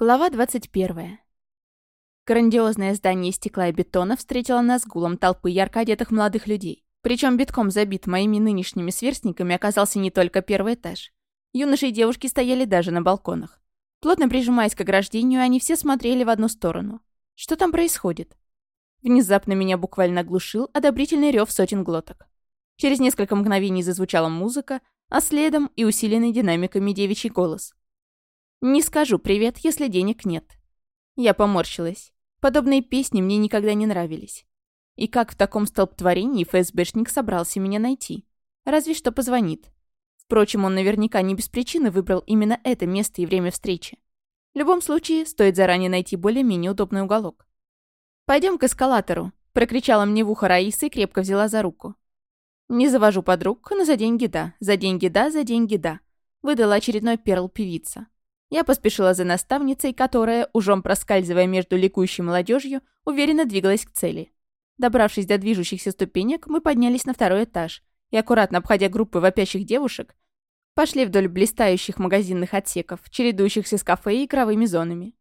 Глава 21. Грандиозное здание стекла и бетона встретило нас гулом толпы ярко одетых молодых людей. Причем битком забит моими нынешними сверстниками оказался не только первый этаж. Юноши и девушки стояли даже на балконах. Плотно прижимаясь к ограждению, они все смотрели в одну сторону. Что там происходит? Внезапно меня буквально оглушил одобрительный рев сотен глоток. Через несколько мгновений зазвучала музыка, а следом и усиленный динамиками девичий голос. Не скажу привет, если денег нет. Я поморщилась. Подобные песни мне никогда не нравились. И как в таком столбтворении ФСБшник собрался меня найти? Разве что позвонит. Впрочем, он наверняка не без причины выбрал именно это место и время встречи. В любом случае, стоит заранее найти более-менее удобный уголок. «Пойдем к эскалатору», — прокричала мне в ухо Раиса и крепко взяла за руку. «Не завожу подруг, но за деньги да, за деньги да, за деньги да», — выдала очередной перл певица. Я поспешила за наставницей, которая, ужом проскальзывая между ликующей молодежью, уверенно двигалась к цели. Добравшись до движущихся ступенек, мы поднялись на второй этаж и, аккуратно обходя группы вопящих девушек, пошли вдоль блистающих магазинных отсеков, чередующихся с кафе и игровыми зонами.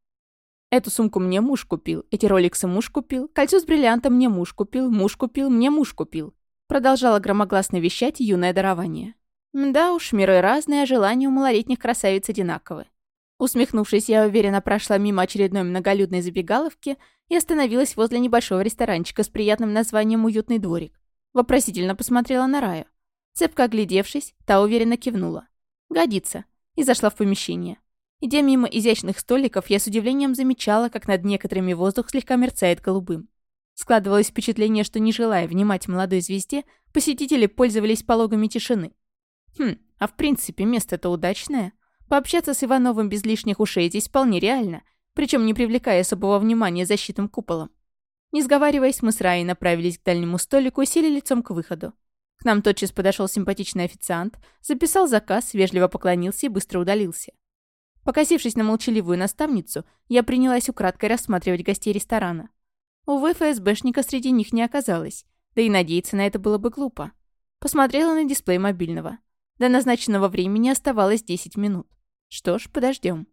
Эту сумку мне муж купил, эти роликсы муж купил, кольцо с бриллиантом мне муж купил, муж купил, мне муж купил. Продолжала громогласно вещать юное дарование. Да уж, миры разные, а желания у малолетних красавиц одинаковые. Усмехнувшись, я уверенно прошла мимо очередной многолюдной забегаловки и остановилась возле небольшого ресторанчика с приятным названием «Уютный дворик». Вопросительно посмотрела на Раю. Цепко оглядевшись, та уверенно кивнула. «Годится», и зашла в помещение. Идя мимо изящных столиков, я с удивлением замечала, как над некоторыми воздух слегка мерцает голубым. Складывалось впечатление, что, не желая внимать молодой звезде, посетители пользовались пологами тишины. Хм, а в принципе, место-то удачное. Пообщаться с Ивановым без лишних ушей здесь вполне реально, причем не привлекая особого внимания защитным куполом. Не сговариваясь, мы с Раей направились к дальнему столику и сели лицом к выходу. К нам тотчас подошел симпатичный официант, записал заказ, вежливо поклонился и быстро удалился. Покосившись на молчаливую наставницу, я принялась украдкой рассматривать гостей ресторана. Увы, ФСБшника среди них не оказалось, да и надеяться на это было бы глупо. Посмотрела на дисплей мобильного. До назначенного времени оставалось 10 минут. Что ж, подождем.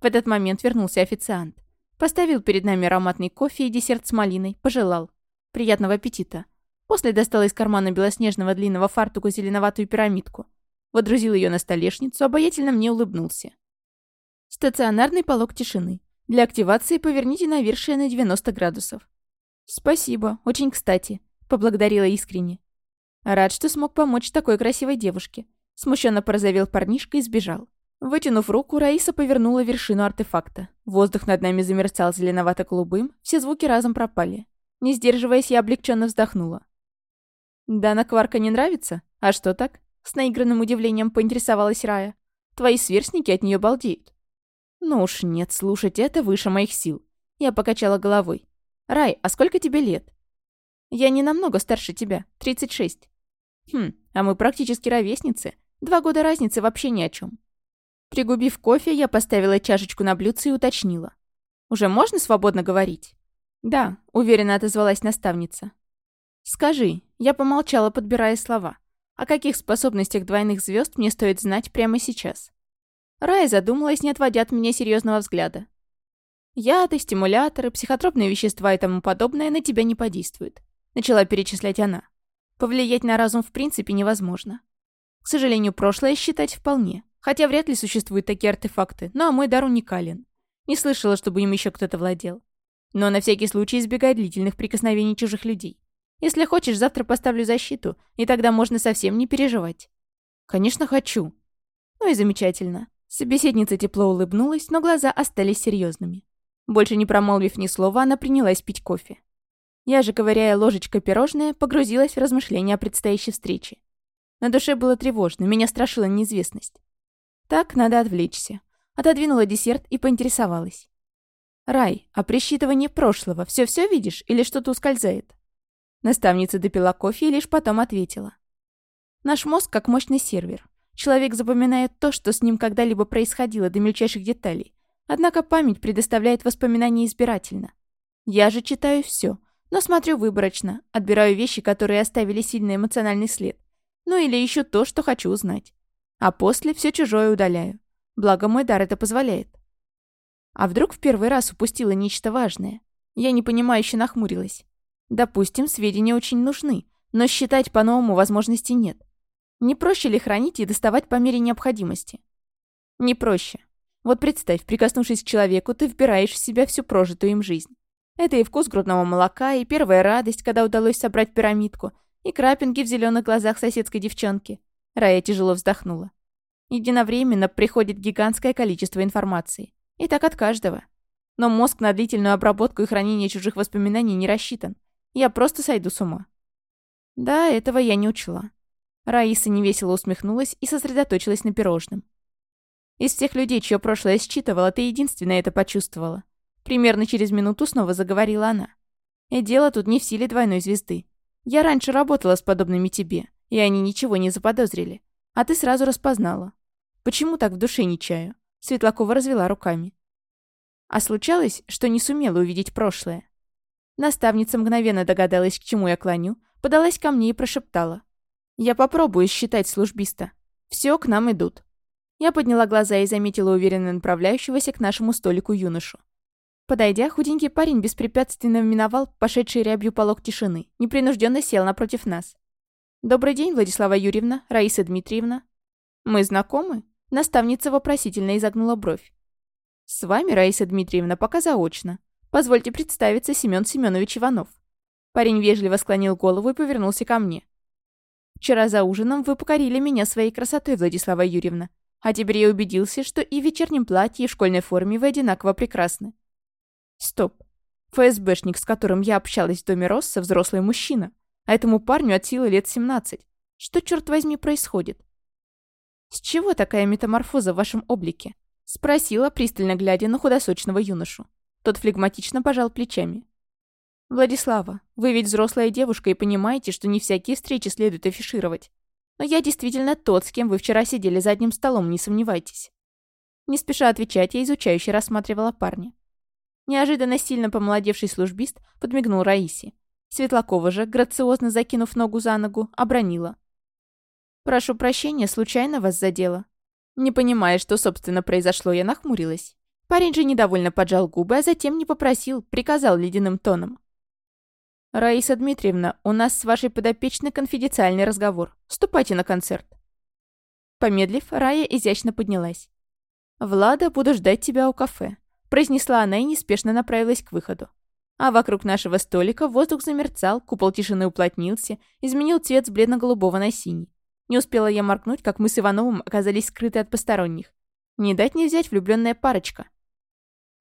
В этот момент вернулся официант. Поставил перед нами ароматный кофе и десерт с малиной, пожелал. Приятного аппетита. После достал из кармана белоснежного длинного фартука зеленоватую пирамидку. Водрузил ее на столешницу, обаятельно мне улыбнулся. Стационарный полог тишины. Для активации поверните навершие на 90 градусов. «Спасибо, очень кстати», — поблагодарила искренне. Рад, что смог помочь такой красивой девушке. Смущенно порозовел парнишка и сбежал. Вытянув руку, Раиса повернула вершину артефакта. Воздух над нами замерцал зеленовато-голубым, все звуки разом пропали. Не сдерживаясь, я облегченно вздохнула. «Дана Кварка не нравится? А что так?» С наигранным удивлением поинтересовалась Рая. «Твои сверстники от нее балдеют». «Ну уж нет, слушать это выше моих сил». Я покачала головой. «Рай, а сколько тебе лет?» «Я не намного старше тебя, 36». «Хм, а мы практически ровесницы. Два года разницы вообще ни о чем. Пригубив кофе, я поставила чашечку на блюдце и уточнила. «Уже можно свободно говорить?» «Да», — уверенно отозвалась наставница. «Скажи», — я помолчала, подбирая слова. «О каких способностях двойных звезд мне стоит знать прямо сейчас?» Рая задумалась, не отводя от меня серьезного взгляда. «Яды, стимуляторы, психотропные вещества и тому подобное на тебя не подействуют», — начала перечислять она. «Повлиять на разум в принципе невозможно. К сожалению, прошлое считать вполне. Хотя вряд ли существуют такие артефакты, ну а мой дар уникален. Не слышала, чтобы им еще кто-то владел. Но на всякий случай избегай длительных прикосновений чужих людей. Если хочешь, завтра поставлю защиту, и тогда можно совсем не переживать. Конечно, хочу. Ну и замечательно. Собеседница тепло улыбнулась, но глаза остались серьезными. Больше не промолвив ни слова, она принялась пить кофе. Я же, ковыряя ложечкой пирожное, погрузилась в размышления о предстоящей встрече. На душе было тревожно, меня страшила неизвестность. Так надо отвлечься. Отодвинула десерт и поинтересовалась. «Рай, а при прошлого все-все видишь или что-то ускользает?» Наставница допила кофе и лишь потом ответила. «Наш мозг как мощный сервер. Человек запоминает то, что с ним когда-либо происходило до мельчайших деталей. Однако память предоставляет воспоминания избирательно. Я же читаю все, но смотрю выборочно, отбираю вещи, которые оставили сильный эмоциональный след. Ну или еще то, что хочу узнать а после все чужое удаляю. Благо мой дар это позволяет. А вдруг в первый раз упустила нечто важное? Я непонимающе нахмурилась. Допустим, сведения очень нужны, но считать по-новому возможности нет. Не проще ли хранить и доставать по мере необходимости? Не проще. Вот представь, прикоснувшись к человеку, ты вбираешь в себя всю прожитую им жизнь. Это и вкус грудного молока, и первая радость, когда удалось собрать пирамидку, и крапинки в зеленых глазах соседской девчонки. Рая тяжело вздохнула. Единовременно приходит гигантское количество информации. И так от каждого. Но мозг на длительную обработку и хранение чужих воспоминаний не рассчитан. Я просто сойду с ума. Да, этого я не учла. Раиса невесело усмехнулась и сосредоточилась на пирожном. Из всех людей, чье прошлое считывала, ты единственная это почувствовала. Примерно через минуту снова заговорила она. И дело тут не в силе двойной звезды. Я раньше работала с подобными тебе, и они ничего не заподозрили. А ты сразу распознала. Почему так в душе не чаю? Светлакова развела руками. А случалось, что не сумела увидеть прошлое. Наставница мгновенно догадалась, к чему я клоню, подалась ко мне и прошептала. «Я попробую считать службиста. Все к нам идут». Я подняла глаза и заметила уверенно направляющегося к нашему столику юношу. Подойдя, худенький парень беспрепятственно миновал пошедший рябью полог тишины, непринужденно сел напротив нас. «Добрый день, Владислава Юрьевна, Раиса Дмитриевна». «Мы знакомы?» Наставница вопросительно изогнула бровь. «С вами, Раиса Дмитриевна, пока заочно. Позвольте представиться, Семен Семенович Иванов». Парень вежливо склонил голову и повернулся ко мне. «Вчера за ужином вы покорили меня своей красотой, Владислава Юрьевна. А теперь я убедился, что и в вечернем платье, и в школьной форме вы одинаково прекрасны. Стоп. ФСБшник, с которым я общалась в доме Росса, взрослый мужчина. А этому парню от силы лет 17. Что, черт возьми, происходит? С чего такая метаморфоза в вашем облике? Спросила, пристально глядя на худосочного юношу. Тот флегматично пожал плечами. «Владислава, вы ведь взрослая девушка и понимаете, что не всякие встречи следует афишировать. Но я действительно тот, с кем вы вчера сидели за одним столом, не сомневайтесь». Не спеша отвечать, я изучающе рассматривала парня. Неожиданно сильно помолодевший службист подмигнул Раисе. Светлакова же, грациозно закинув ногу за ногу, обронила. «Прошу прощения, случайно вас задело?» Не понимая, что, собственно, произошло, я нахмурилась. Парень же недовольно поджал губы, а затем не попросил, приказал ледяным тоном. «Раиса Дмитриевна, у нас с вашей подопечной конфиденциальный разговор. Ступайте на концерт». Помедлив, Рая изящно поднялась. «Влада, буду ждать тебя у кафе произнесла она и неспешно направилась к выходу. А вокруг нашего столика воздух замерцал, купол тишины уплотнился, изменил цвет с бледно-голубого на синий. Не успела я моргнуть, как мы с Ивановым оказались скрыты от посторонних. Не дать не взять влюбленная парочка.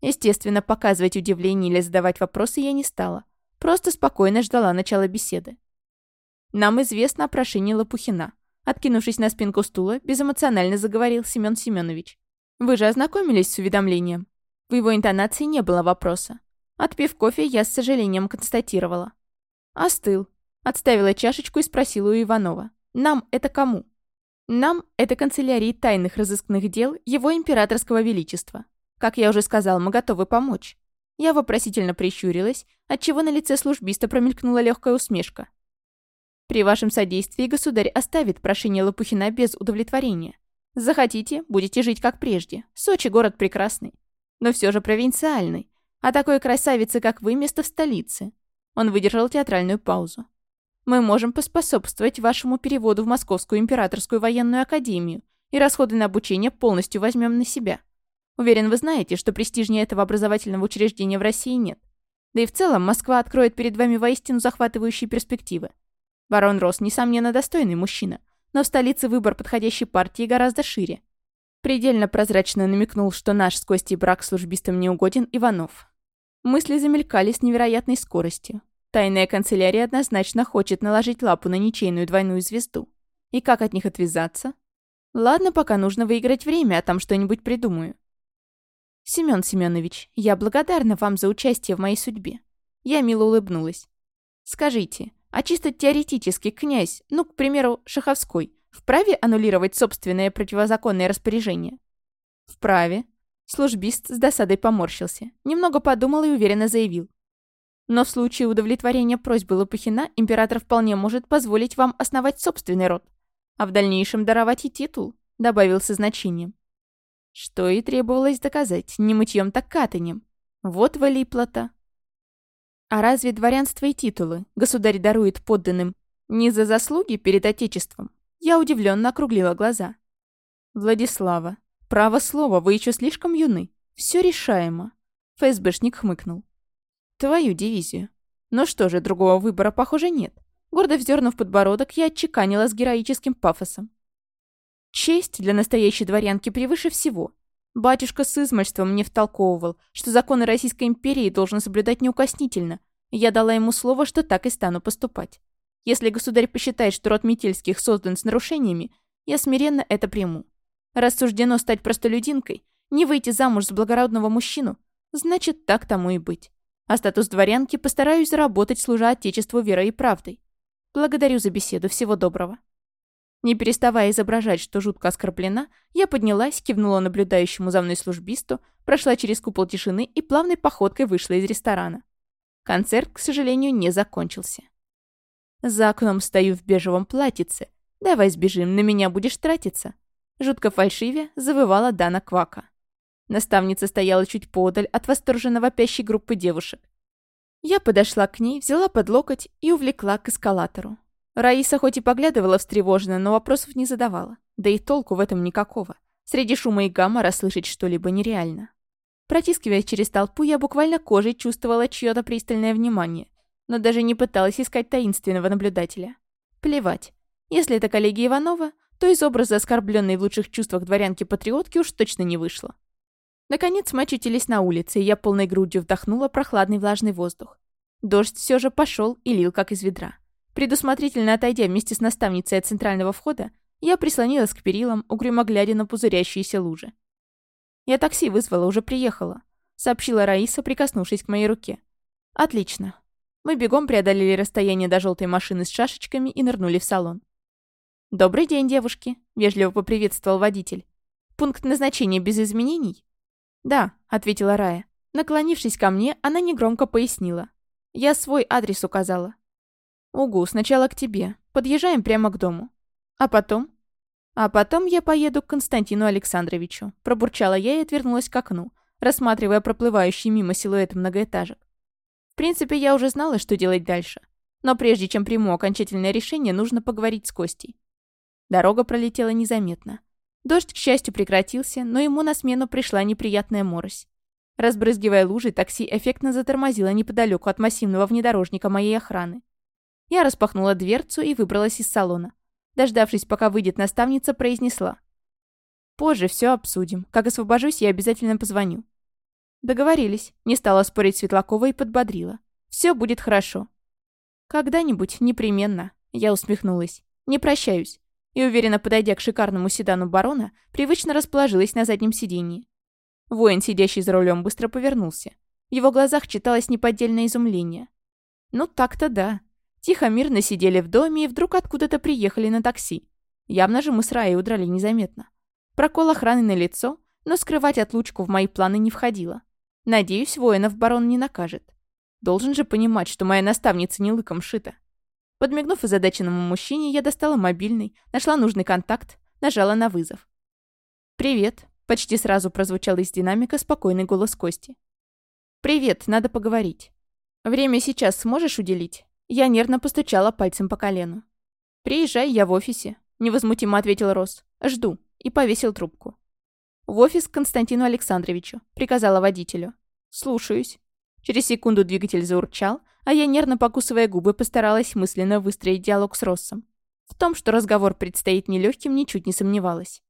Естественно, показывать удивление или задавать вопросы я не стала. Просто спокойно ждала начала беседы. Нам известно о прошении Лопухина. Откинувшись на спинку стула, безэмоционально заговорил Семен Семенович. Вы же ознакомились с уведомлением? В его интонации не было вопроса. Отпив кофе, я с сожалением констатировала. Остыл. Отставила чашечку и спросила у Иванова. «Нам это кому?» «Нам — это канцелярии тайных разыскных дел Его Императорского Величества. Как я уже сказал, мы готовы помочь». Я вопросительно прищурилась, отчего на лице службиста промелькнула легкая усмешка. «При вашем содействии государь оставит прошение Лопухина без удовлетворения. Захотите, будете жить как прежде. Сочи — город прекрасный но все же провинциальный. А такой красавицы, как вы, место в столице. Он выдержал театральную паузу. Мы можем поспособствовать вашему переводу в Московскую императорскую военную академию, и расходы на обучение полностью возьмем на себя. Уверен, вы знаете, что престижнее этого образовательного учреждения в России нет. Да и в целом Москва откроет перед вами воистину захватывающие перспективы. Барон Рос, несомненно, достойный мужчина, но в столице выбор подходящей партии гораздо шире. Предельно прозрачно намекнул, что наш с Костей брак службистам не угоден Иванов. Мысли замелькали с невероятной скоростью. Тайная канцелярия однозначно хочет наложить лапу на ничейную двойную звезду. И как от них отвязаться? Ладно, пока нужно выиграть время, а там что-нибудь придумаю. Семён Семёнович, я благодарна вам за участие в моей судьбе. Я мило улыбнулась. Скажите, а чисто теоретически князь, ну, к примеру, Шаховской, Вправе аннулировать собственное противозаконное распоряжение? Вправе. Службист с досадой поморщился. Немного подумал и уверенно заявил. Но в случае удовлетворения просьбы Лопухина император вполне может позволить вам основать собственный род, а в дальнейшем даровать и титул, добавил со значением. Что и требовалось доказать, не мытьем так катанем. Вот валиплата. А разве дворянство и титулы государь дарует подданным не за заслуги перед Отечеством? Я удивленно округлила глаза. Владислава, право слово, вы еще слишком юны. Все решаемо. ФСБшник хмыкнул. Твою дивизию. Но что же, другого выбора, похоже, нет. Гордо вздернув подбородок, я отчеканила с героическим пафосом. Честь для настоящей дворянки превыше всего. Батюшка с измальством мне втолковывал, что законы Российской империи должен соблюдать неукоснительно. Я дала ему слово, что так и стану поступать. Если государь посчитает, что род Метельских создан с нарушениями, я смиренно это приму. Раз суждено стать простолюдинкой, не выйти замуж за благородного мужчину, значит, так тому и быть. А статус дворянки постараюсь заработать, служа Отечеству верой и правдой. Благодарю за беседу, всего доброго. Не переставая изображать, что жутко оскорблена, я поднялась, кивнула наблюдающему за мной службисту, прошла через купол тишины и плавной походкой вышла из ресторана. Концерт, к сожалению, не закончился. За окном стою в бежевом платьице. Давай сбежим, на меня будешь тратиться. Жутко фальшиве завывала Дана Квака. Наставница стояла чуть подаль от восторженно вопящей группы девушек. Я подошла к ней, взяла под локоть и увлекла к эскалатору. Раиса хоть и поглядывала встревоженно, но вопросов не задавала. Да и толку в этом никакого. Среди шума и гамма расслышать что-либо нереально. Протискиваясь через толпу, я буквально кожей чувствовала чьё-то пристальное внимание, но даже не пыталась искать таинственного наблюдателя. Плевать. Если это коллеги Иванова, то из образа оскорбленной в лучших чувствах дворянки-патриотки уж точно не вышло. Наконец мы очутились на улице, и я полной грудью вдохнула прохладный влажный воздух. Дождь все же пошел и лил, как из ведра. Предусмотрительно отойдя вместе с наставницей от центрального входа, я прислонилась к перилам, угрюмо глядя на пузырящиеся лужи. «Я такси вызвала, уже приехала», — сообщила Раиса, прикоснувшись к моей руке. «Отлично». Мы бегом преодолели расстояние до желтой машины с шашечками и нырнули в салон. «Добрый день, девушки», — вежливо поприветствовал водитель. «Пункт назначения без изменений?» «Да», — ответила Рая. Наклонившись ко мне, она негромко пояснила. «Я свой адрес указала. «Угу, сначала к тебе. Подъезжаем прямо к дому. А потом?» «А потом я поеду к Константину Александровичу», – пробурчала я и отвернулась к окну, рассматривая проплывающий мимо силуэт многоэтажек. В принципе, я уже знала, что делать дальше. Но прежде чем приму окончательное решение, нужно поговорить с Костей. Дорога пролетела незаметно. Дождь, к счастью, прекратился, но ему на смену пришла неприятная морось. Разбрызгивая лужи, такси эффектно затормозило неподалеку от массивного внедорожника моей охраны. Я распахнула дверцу и выбралась из салона. Дождавшись, пока выйдет наставница, произнесла. «Позже все обсудим. Как освобожусь, я обязательно позвоню». Договорились. Не стала спорить Светлакова и подбодрила. Все будет хорошо. «Когда-нибудь, непременно», — я усмехнулась. «Не прощаюсь». И, уверенно подойдя к шикарному седану барона, привычно расположилась на заднем сиденье. Воин, сидящий за рулем, быстро повернулся. В его глазах читалось неподдельное изумление. «Ну так-то да. Тихо, мирно сидели в доме и вдруг откуда-то приехали на такси. Явно же мы с Раей удрали незаметно. Прокол охраны на лицо, но скрывать отлучку в мои планы не входило. Надеюсь, воинов барон не накажет. Должен же понимать, что моя наставница не лыком шита. Подмигнув озадаченному мужчине, я достала мобильный, нашла нужный контакт, нажала на вызов. «Привет», — почти сразу прозвучал из динамика спокойный голос Кости. «Привет, надо поговорить. Время сейчас сможешь уделить?» Я нервно постучала пальцем по колену. «Приезжай, я в офисе», — невозмутимо ответил Рос. «Жду». И повесил трубку. «В офис к Константину Александровичу», — приказала водителю. «Слушаюсь». Через секунду двигатель заурчал, а я, нервно покусывая губы, постаралась мысленно выстроить диалог с Россом. В том, что разговор предстоит нелегким, ничуть не сомневалась.